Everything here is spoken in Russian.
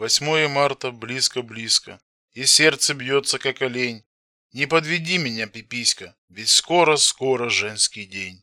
8 марта близко-близко, и сердце бьется, как олень. Не подведи меня, пиписька, ведь скоро-скоро женский день.